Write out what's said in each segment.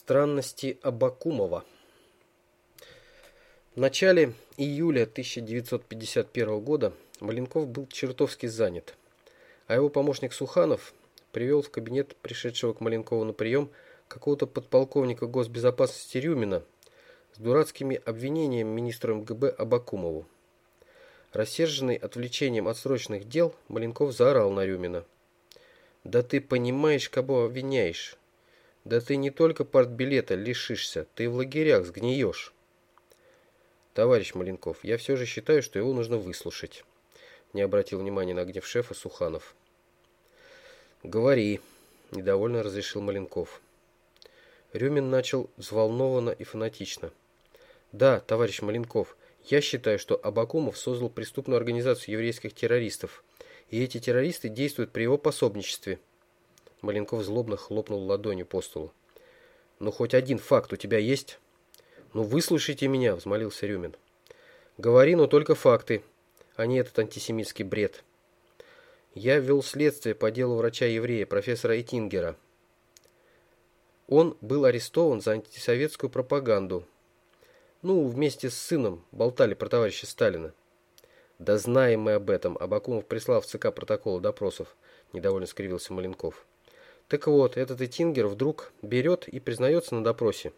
Странности Абакумова В начале июля 1951 года Маленков был чертовски занят, а его помощник Суханов привел в кабинет пришедшего к Маленкову на прием какого-то подполковника госбезопасности Рюмина с дурацкими обвинениями министру МГБ Абакумову. Рассерженный отвлечением от срочных дел, Маленков заорал на Рюмина. «Да ты понимаешь, кого обвиняешь? Да ты не только партбилета лишишься, ты в лагерях сгниешь. Товарищ Маленков, я все же считаю, что его нужно выслушать. Не обратил внимания на гнев шефа Суханов. Говори, недовольно разрешил Маленков. Рюмин начал взволнованно и фанатично. Да, товарищ Маленков, я считаю, что Абакумов создал преступную организацию еврейских террористов, и эти террористы действуют при его пособничестве. Маленков злобно хлопнул ладонью по столу. «Ну, хоть один факт у тебя есть?» «Ну, выслушайте меня», — взмолился Рюмин. «Говори, но только факты, а не этот антисемитский бред». Я вел следствие по делу врача-еврея, профессора Этингера. Он был арестован за антисоветскую пропаганду. Ну, вместе с сыном болтали про товарища Сталина. Да знаем мы об этом. Абакумов прислал в ЦК протоколы допросов. Недовольно скривился Маленков. Так вот, этот Этингер вдруг берет и признается на допросе,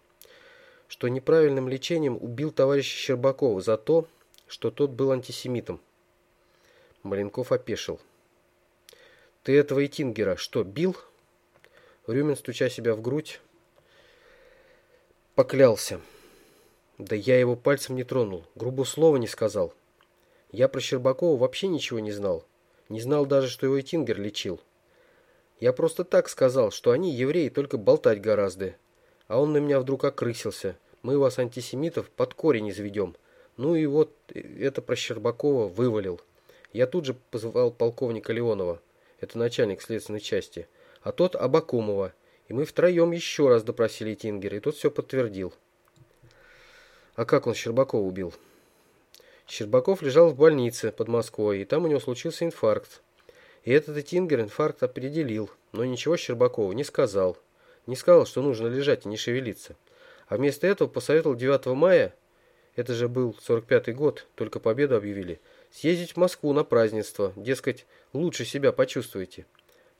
что неправильным лечением убил товарища Щербакова за то, что тот был антисемитом. Маленков опешил. «Ты этого Этингера что, бил?» Рюмин, стуча себя в грудь, поклялся. «Да я его пальцем не тронул, грубо слова не сказал. Я про Щербакова вообще ничего не знал. Не знал даже, что его Этингер лечил. Я просто так сказал, что они, евреи, только болтать гораздо. А он на меня вдруг окрысился. Мы вас, антисемитов, под корень изведем. Ну и вот это про Щербакова вывалил. Я тут же позвал полковника Леонова, это начальник следственной части, а тот Абакумова, и мы втроем еще раз допросили Тингера, и тот все подтвердил. А как он Щербакова убил? Щербаков лежал в больнице под Москвой, и там у него случился инфаркт. И этот Тингер инфаркт определил, но ничего Щербакову не сказал. Не сказал, что нужно лежать и не шевелиться. А вместо этого посоветовал 9 мая, это же был 45-й год, только победу объявили, съездить в Москву на празднество, дескать, лучше себя почувствуете.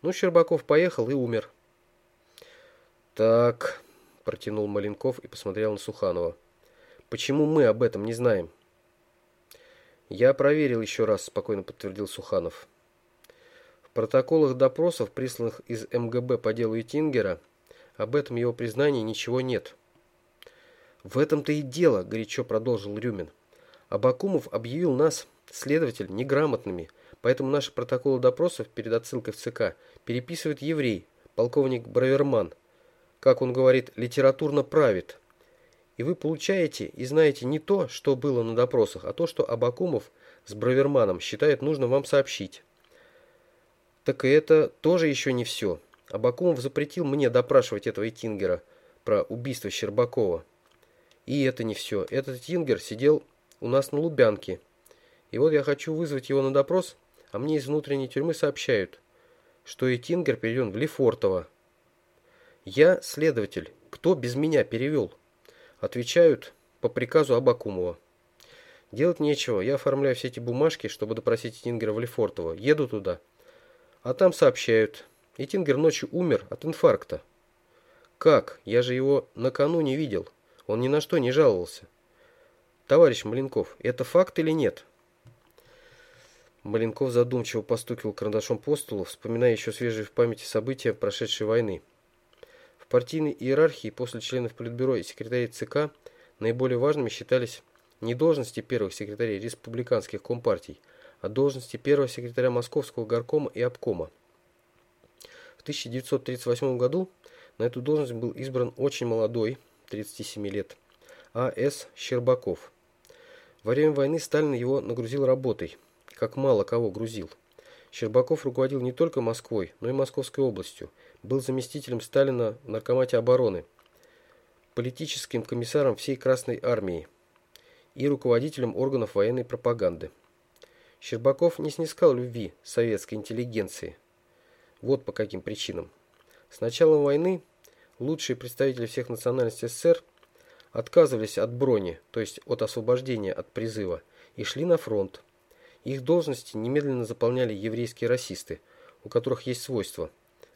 Ну, Щербаков поехал и умер. Так, протянул Маленков и посмотрел на Суханова. Почему мы об этом не знаем? Я проверил еще раз, спокойно подтвердил Суханов протоколах допросов, присланных из МГБ по делу Итингера, об этом его признании ничего нет. В этом-то и дело, горячо продолжил Рюмин. Абакумов объявил нас, следователь, неграмотными, поэтому наши протоколы допросов перед отсылкой в ЦК переписывает еврей, полковник Браверман. Как он говорит, литературно правит. И вы получаете и знаете не то, что было на допросах, а то, что Абакумов с Браверманом считает нужно вам сообщить. Так и это тоже еще не все. Абакумов запретил мне допрашивать этого Тингера про убийство Щербакова. И это не все. Этот Тингер сидел у нас на Лубянке. И вот я хочу вызвать его на допрос, а мне из внутренней тюрьмы сообщают, что и Тингер переведен в Лефортово. Я следователь. Кто без меня перевел? Отвечают по приказу Абакумова. Делать нечего. Я оформляю все эти бумажки, чтобы допросить Тингера в Лефортово. Еду туда. А там сообщают, и Тингер ночью умер от инфаркта. Как? Я же его накануне видел. Он ни на что не жаловался. Товарищ Маленков, это факт или нет? Маленков задумчиво постукивал карандашом по столу, вспоминая еще свежие в памяти события прошедшей войны. В партийной иерархии после членов Политбюро и секретарей ЦК наиболее важными считались не должности первых секретарей республиканских компартий, от должности первого секретаря Московского горкома и обкома. В 1938 году на эту должность был избран очень молодой, 37 лет, А.С. Щербаков. Во время войны Сталин его нагрузил работой, как мало кого грузил. Щербаков руководил не только Москвой, но и Московской областью, был заместителем Сталина в Наркомате обороны, политическим комиссаром всей Красной армии и руководителем органов военной пропаганды. Щербаков не снискал любви советской интеллигенции. Вот по каким причинам. С началом войны лучшие представители всех национальностей СССР отказывались от брони, то есть от освобождения от призыва, и шли на фронт. Их должности немедленно заполняли еврейские расисты, у которых есть свойство.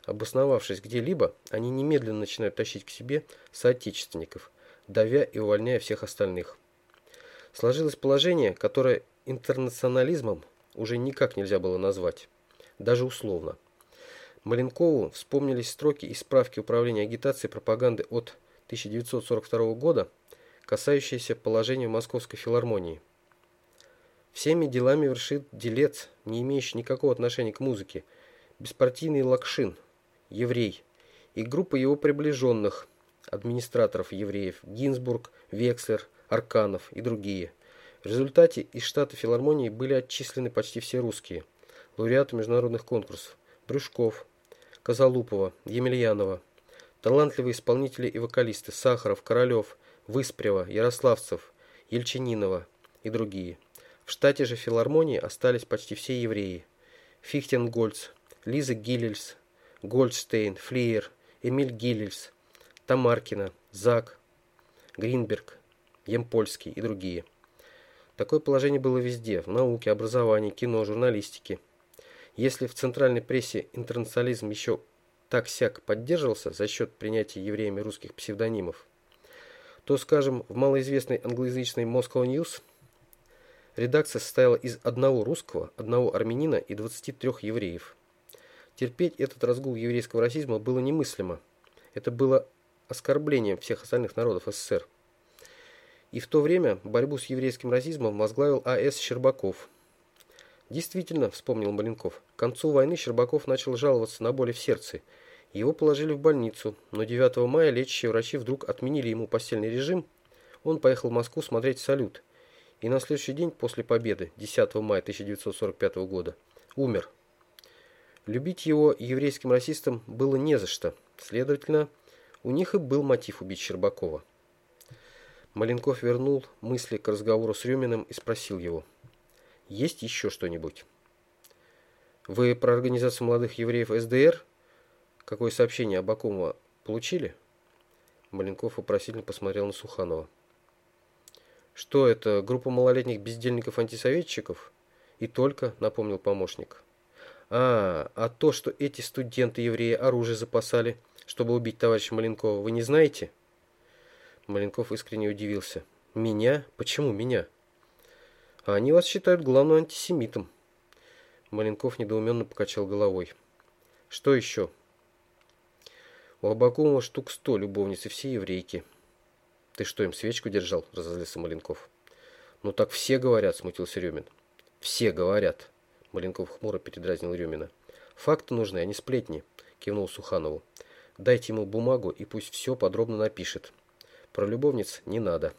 Обосновавшись где-либо, они немедленно начинают тащить к себе соотечественников, давя и увольняя всех остальных. Сложилось положение, которое интернационализмом уже никак нельзя было назвать, даже условно. Маленкову вспомнились строки из справки Управления агитации и пропаганды от 1942 года, касающиеся положения в Московской филармонии. Всеми делами вершит делец, не имеющий никакого отношения к музыке, беспартийный Лакшин, еврей, и группа его приближенных, администраторов евреев, Гинзбург, Векслер, Арканов и другие. В результате из штата филармонии были отчислены почти все русские, лауреаты международных конкурсов, Брюшков, Козалупова, Емельянова. Талантливые исполнители и вокалисты Сахаров, Королев, Выспрева, Ярославцев, Ельчининова и другие. В штате же филармонии остались почти все евреи. Фихтенгольц, Лиза Гиллельс, Гольдштейн, Флиер, Эмиль Гиллельс, Тамаркина, Зак, Гринберг, Емпольский и другие. Такое положение было везде – в науке, образовании, кино, журналистике. Если в центральной прессе интернационализм еще так-сяк поддерживался за счет принятия евреями русских псевдонимов, то, скажем, в малоизвестной англоязычной Moscow News редакция состояла из одного русского, одного армянина и 23 евреев. Терпеть этот разгул еврейского расизма было немыслимо. Это было оскорблением всех остальных народов СССР. И в то время борьбу с еврейским расизмом возглавил А.С. Щербаков – Действительно, вспомнил Маленков, к концу войны Щербаков начал жаловаться на боли в сердце. Его положили в больницу, но 9 мая лечащие врачи вдруг отменили ему постельный режим. Он поехал в Москву смотреть салют. И на следующий день после победы, 10 мая 1945 года, умер. Любить его еврейским расистам было не за что. Следовательно, у них и был мотив убить Щербакова. Маленков вернул мысли к разговору с Рюминым и спросил его – есть еще что-нибудь? Вы про организацию молодых евреев СДР? Какое сообщение Абакумова получили? Маленков вопросительно посмотрел на Суханова. Что это, группа малолетних бездельников-антисоветчиков? И только, напомнил помощник. А, а то, что эти студенты-евреи оружие запасали, чтобы убить товарища Маленкова, вы не знаете? Маленков искренне удивился. Меня? Почему меня? А они вас считают главным антисемитом. Маленков недоуменно покачал головой. Что еще? У Абакумова штук сто любовниц и все еврейки. Ты что, им свечку держал? Разозлился Маленков. Ну так все говорят, смутился Рюмин. Все говорят. Маленков хмуро передразнил Рюмина. Факты нужны, а не сплетни, кивнул Суханову. Дайте ему бумагу и пусть все подробно напишет. Про любовниц не надо.